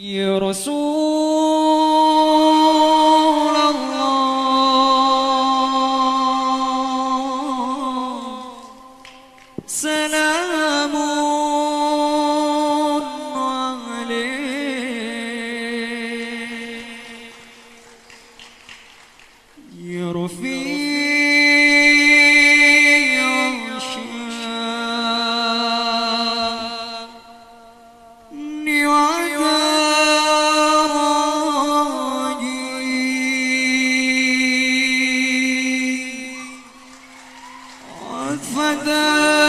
يا رسول الله سلام عليك. يا رفيق فداك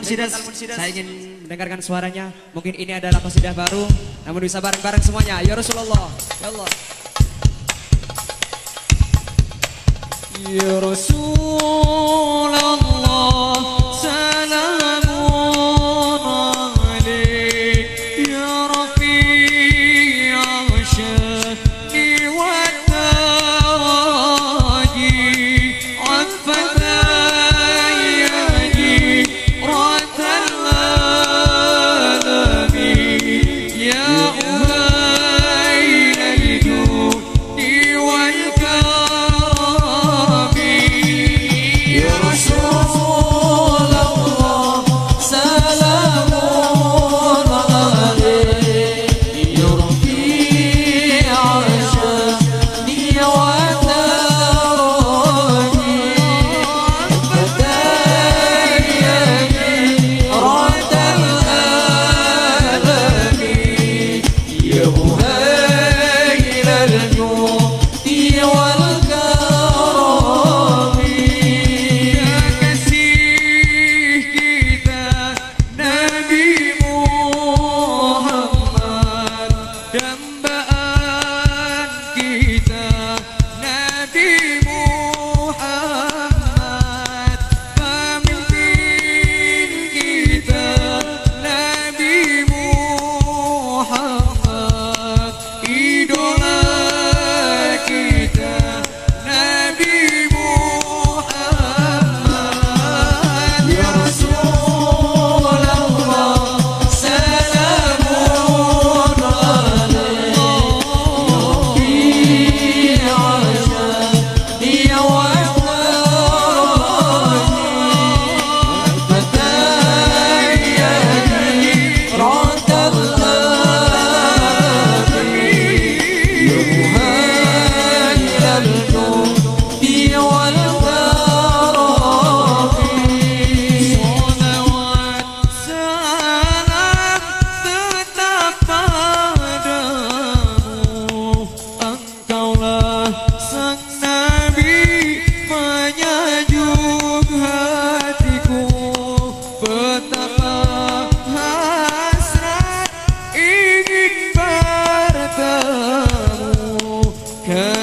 Munsidas. Saya ingin mendengarkan suaranya. Mungkin ini adalah qasidah baru, namun bisa bareng-bareng semuanya. Ya Rasulullah. Ya Allah. Ya Rasulullah.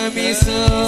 be slow.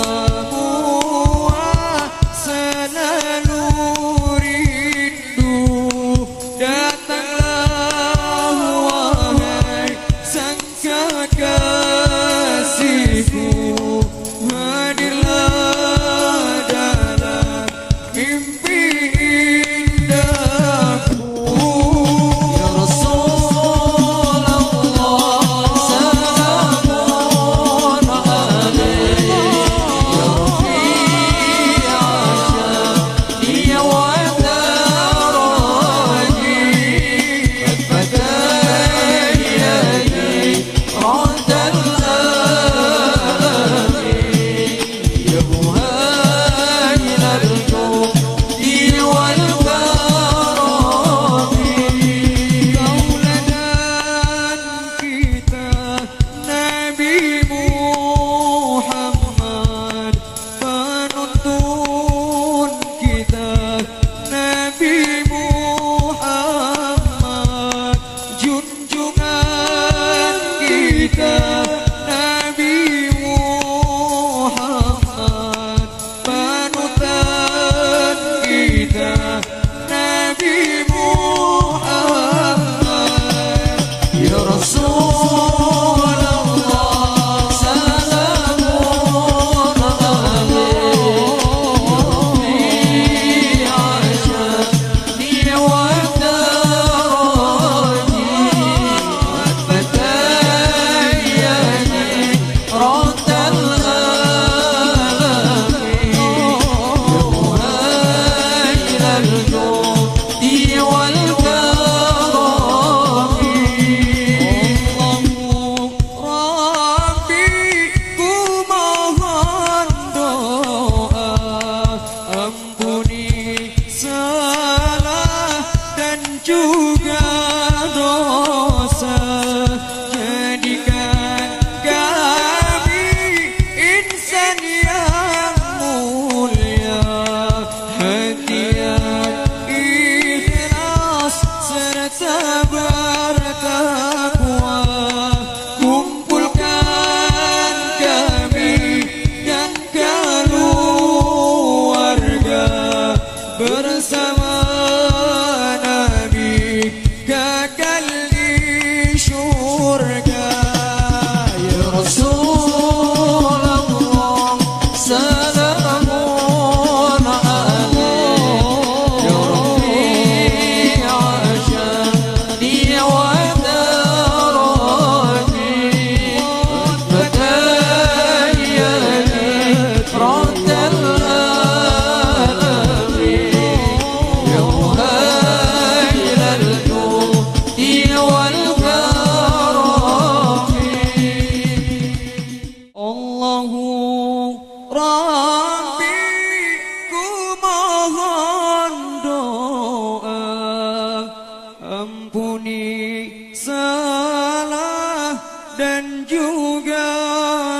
dan juga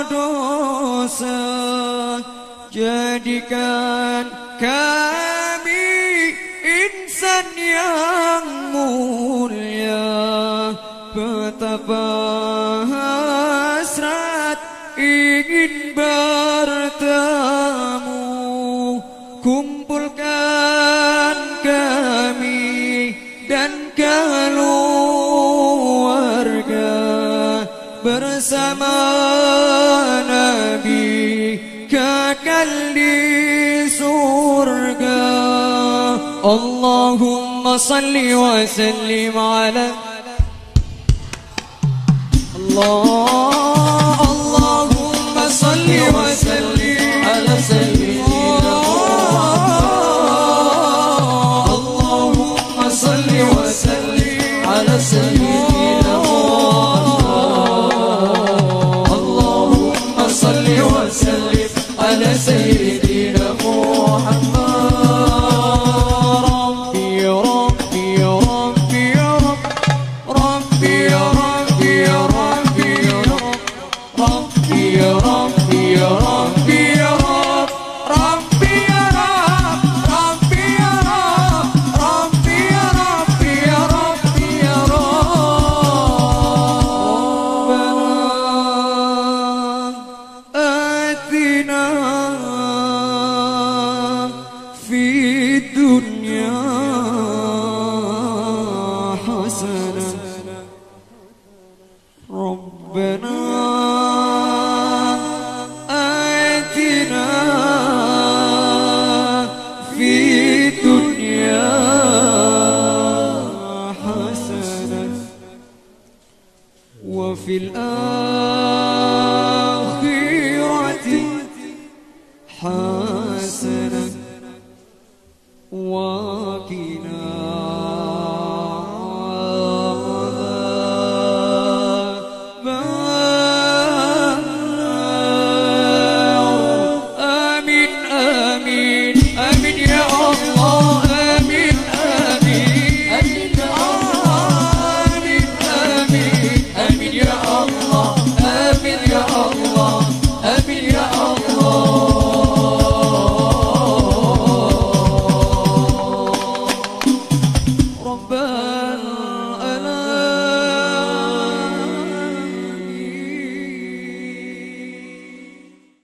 dosa. Jadikan kami insan yang mulia. Betapa صل وسلم على الله. اللهم صل وسلم على سيدنا اللهم صل وسلم على سيدنا